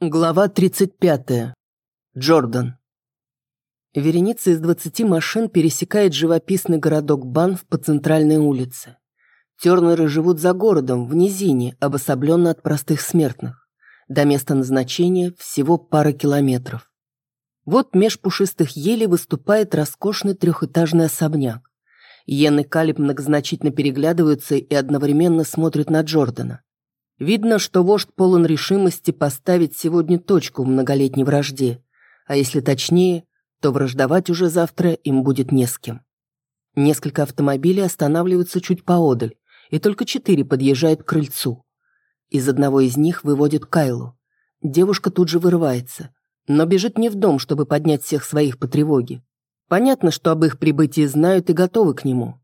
Глава 35. Джордан. Вереница из 20 машин пересекает живописный городок Банф по центральной улице. Тернеры живут за городом, в низине, обособленно от простых смертных. До места назначения всего пара километров. Вот меж пушистых елей выступает роскошный трехэтажный особняк. Йен и Калиб многозначительно переглядываются и одновременно смотрят на Джордана. Видно, что вождь полон решимости поставить сегодня точку в многолетней вражде, а если точнее, то враждовать уже завтра им будет не с кем. Несколько автомобилей останавливаются чуть поодаль, и только четыре подъезжают к крыльцу. Из одного из них выводит Кайлу. Девушка тут же вырывается, но бежит не в дом, чтобы поднять всех своих по тревоге. Понятно, что об их прибытии знают и готовы к нему.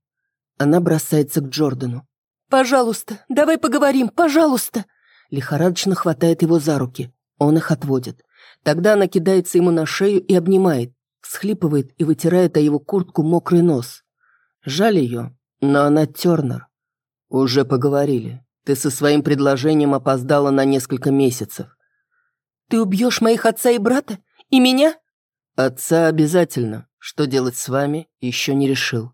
Она бросается к Джордану. «Пожалуйста, давай поговорим, пожалуйста!» Лихорадочно хватает его за руки. Он их отводит. Тогда она кидается ему на шею и обнимает, всхлипывает и вытирает о его куртку мокрый нос. Жаль ее, но она Тернер. Уже поговорили. Ты со своим предложением опоздала на несколько месяцев. Ты убьешь моих отца и брата? И меня? Отца обязательно. Что делать с вами, еще не решил.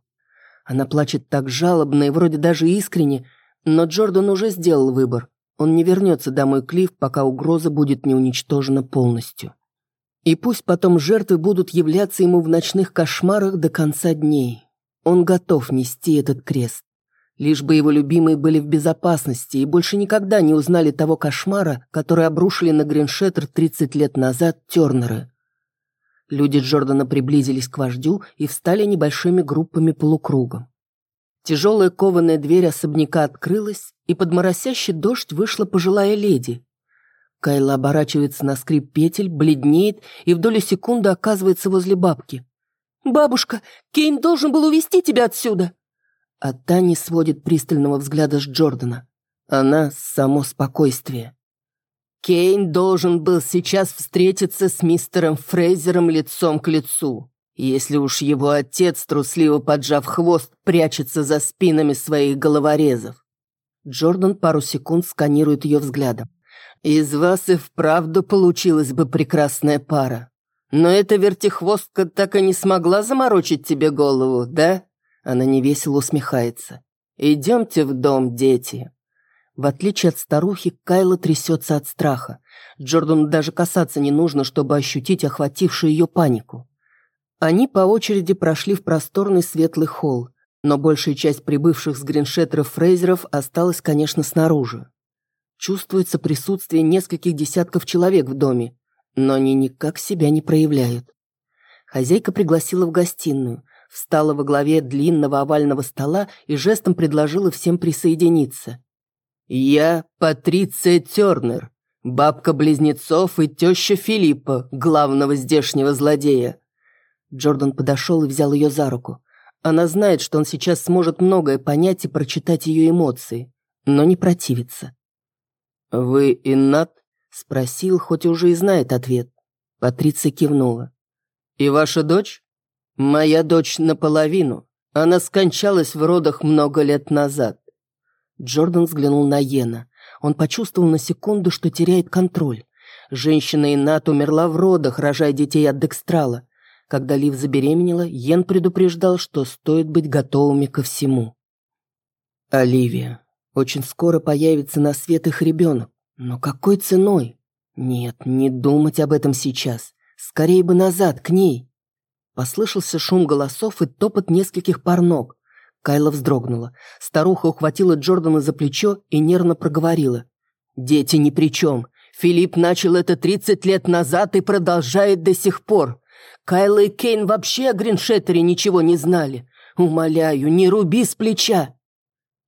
Она плачет так жалобно и вроде даже искренне, но Джордан уже сделал выбор. Он не вернется домой Клифф, пока угроза будет не уничтожена полностью. И пусть потом жертвы будут являться ему в ночных кошмарах до конца дней. Он готов нести этот крест. Лишь бы его любимые были в безопасности и больше никогда не узнали того кошмара, который обрушили на Гриншеттер 30 лет назад Тернеры. Люди Джордана приблизились к вождю и встали небольшими группами полукругом. Тяжелая кованая дверь особняка открылась, и под моросящий дождь вышла пожилая леди. Кайла оборачивается на скрип петель, бледнеет и в долю секунды оказывается возле бабки. «Бабушка, Кейн должен был увести тебя отсюда!» А та не сводит пристального взгляда с Джордана. Она — само спокойствие. Кейн должен был сейчас встретиться с мистером Фрейзером лицом к лицу. Если уж его отец, трусливо поджав хвост, прячется за спинами своих головорезов. Джордан пару секунд сканирует ее взглядом. «Из вас и вправду получилась бы прекрасная пара. Но эта вертихвостка так и не смогла заморочить тебе голову, да?» Она невесело усмехается. «Идемте в дом, дети». В отличие от старухи, Кайла трясется от страха. Джордану даже касаться не нужно, чтобы ощутить охватившую ее панику. Они по очереди прошли в просторный светлый холл, но большая часть прибывших с гриншеттеров Фрейзеров осталась, конечно, снаружи. Чувствуется присутствие нескольких десятков человек в доме, но они никак себя не проявляют. Хозяйка пригласила в гостиную, встала во главе длинного овального стола и жестом предложила всем присоединиться. «Я Патриция Тернер, бабка близнецов и теща Филиппа, главного здешнего злодея». Джордан подошел и взял ее за руку. Она знает, что он сейчас сможет многое понять и прочитать ее эмоции, но не противится. «Вы Иннат?» – спросил, хоть уже и знает ответ. Патриция кивнула. «И ваша дочь?» «Моя дочь наполовину. Она скончалась в родах много лет назад. Джордан взглянул на Йена. Он почувствовал на секунду, что теряет контроль. Женщина Инат умерла в родах, рожая детей от Декстрала. Когда Лив забеременела, Йен предупреждал, что стоит быть готовыми ко всему. Оливия. Очень скоро появится на свет их ребенок. Но какой ценой? Нет, не думать об этом сейчас. Скорее бы назад, к ней. Послышался шум голосов и топот нескольких пар ног. Кайла вздрогнула. Старуха ухватила Джордана за плечо и нервно проговорила. «Дети ни при чем. Филипп начал это 30 лет назад и продолжает до сих пор. Кайла и Кейн вообще о Гриншеттере ничего не знали. Умоляю, не руби с плеча!»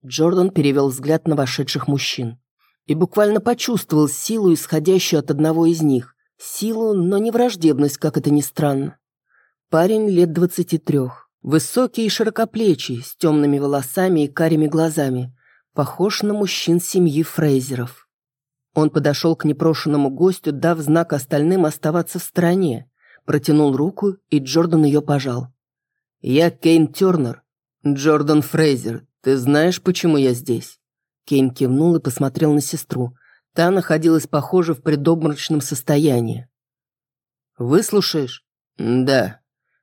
Джордан перевел взгляд на вошедших мужчин и буквально почувствовал силу, исходящую от одного из них. Силу, но не враждебность, как это ни странно. Парень лет двадцати трех. Высокий и широкоплечий, с темными волосами и карими глазами. Похож на мужчин семьи Фрейзеров. Он подошел к непрошенному гостю, дав знак остальным оставаться в стороне. Протянул руку, и Джордан ее пожал. «Я Кейн Тернер. Джордан Фрейзер. Ты знаешь, почему я здесь?» Кейн кивнул и посмотрел на сестру. Та находилась, похоже, в предобморочном состоянии. «Выслушаешь?» «Да».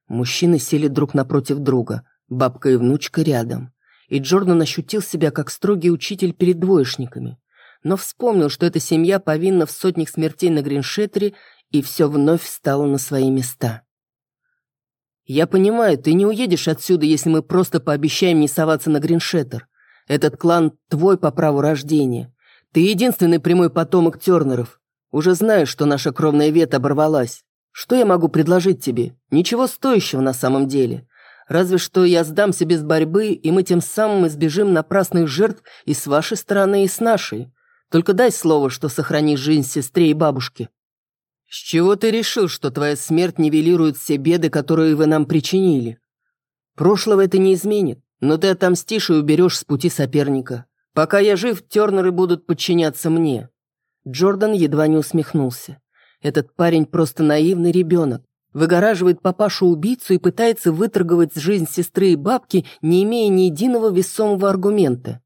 Мужчины сели друг напротив друга, бабка и внучка рядом. И Джордан ощутил себя как строгий учитель перед двоечниками. Но вспомнил, что эта семья повинна в сотнях смертей на Гриншеттере, и все вновь встало на свои места. «Я понимаю, ты не уедешь отсюда, если мы просто пообещаем не соваться на Гриншеттер. Этот клан твой по праву рождения. Ты единственный прямой потомок Тернеров. Уже знаешь, что наша кровная ветвь оборвалась. Что я могу предложить тебе? Ничего стоящего на самом деле. Разве что я сдамся без борьбы, и мы тем самым избежим напрасных жертв и с вашей стороны, и с нашей. Только дай слово, что сохранишь жизнь сестре и бабушке». «С чего ты решил, что твоя смерть нивелирует все беды, которые вы нам причинили? Прошлого это не изменит, но ты отомстишь и уберешь с пути соперника. Пока я жив, тернеры будут подчиняться мне». Джордан едва не усмехнулся. Этот парень просто наивный ребенок. Выгораживает папашу-убийцу и пытается выторговать жизнь сестры и бабки, не имея ни единого весомого аргумента.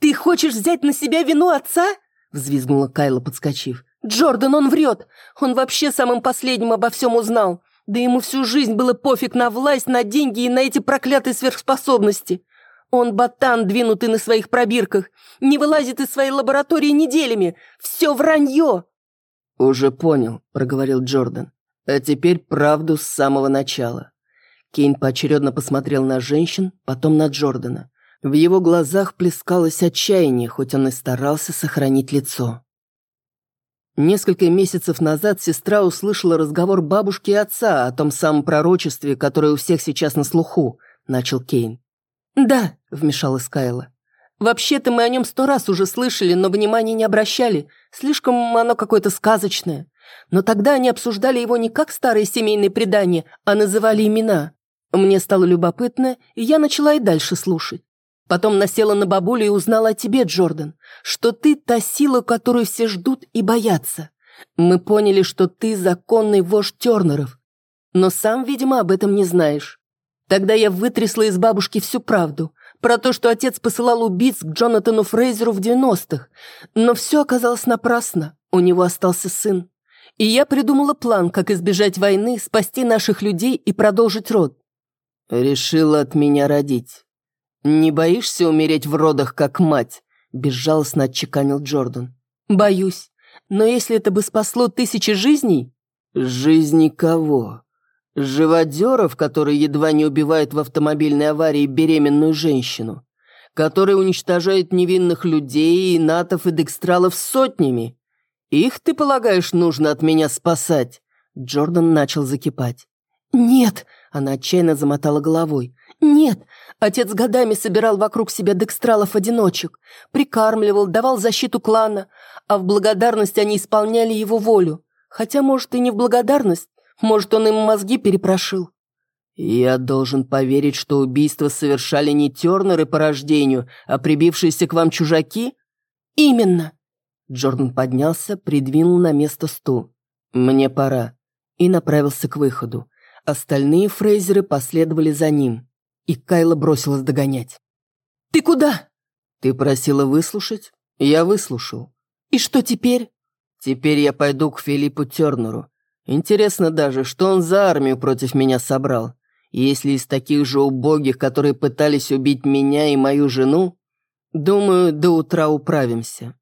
«Ты хочешь взять на себя вину отца?» — взвизгнула Кайла, подскочив. «Джордан, он врет! Он вообще самым последним обо всем узнал! Да ему всю жизнь было пофиг на власть, на деньги и на эти проклятые сверхспособности! Он ботан, двинутый на своих пробирках, не вылазит из своей лаборатории неделями! Все вранье!» «Уже понял», — проговорил Джордан. «А теперь правду с самого начала». Кейн поочередно посмотрел на женщин, потом на Джордана. В его глазах плескалось отчаяние, хоть он и старался сохранить лицо. Несколько месяцев назад сестра услышала разговор бабушки и отца о том самом пророчестве, которое у всех сейчас на слуху, начал Кейн. «Да», — вмешалась Кайла. «Вообще-то мы о нем сто раз уже слышали, но внимания не обращали. Слишком оно какое-то сказочное. Но тогда они обсуждали его не как старые семейные предания, а называли имена. Мне стало любопытно, и я начала и дальше слушать. Потом насела на бабулю и узнала о тебе, Джордан, что ты та сила, которую все ждут и боятся. Мы поняли, что ты законный вождь Тернеров, но сам, видимо, об этом не знаешь. Тогда я вытрясла из бабушки всю правду про то, что отец посылал убийц к Джонатану Фрейзеру в 90-х. Но все оказалось напрасно, у него остался сын. И я придумала план, как избежать войны, спасти наших людей и продолжить род. Решила от меня родить. «Не боишься умереть в родах, как мать?» – безжалостно отчеканил Джордан. «Боюсь. Но если это бы спасло тысячи жизней...» «Жизни кого? Живодеров, которые едва не убивают в автомобильной аварии беременную женщину? Которые уничтожают невинных людей, и натов и декстралов сотнями? Их, ты полагаешь, нужно от меня спасать?» Джордан начал закипать. «Нет!» – она отчаянно замотала головой. «Нет, отец годами собирал вокруг себя декстралов-одиночек, прикармливал, давал защиту клана, а в благодарность они исполняли его волю. Хотя, может, и не в благодарность, может, он им мозги перепрошил». «Я должен поверить, что убийство совершали не Тернеры по рождению, а прибившиеся к вам чужаки?» «Именно». Джордан поднялся, придвинул на место стул. «Мне пора». И направился к выходу. Остальные фрейзеры последовали за ним и Кайла бросилась догонять. «Ты куда?» «Ты просила выслушать? Я выслушал». «И что теперь?» «Теперь я пойду к Филиппу Тернеру. Интересно даже, что он за армию против меня собрал. Если из таких же убогих, которые пытались убить меня и мою жену, думаю, до утра управимся».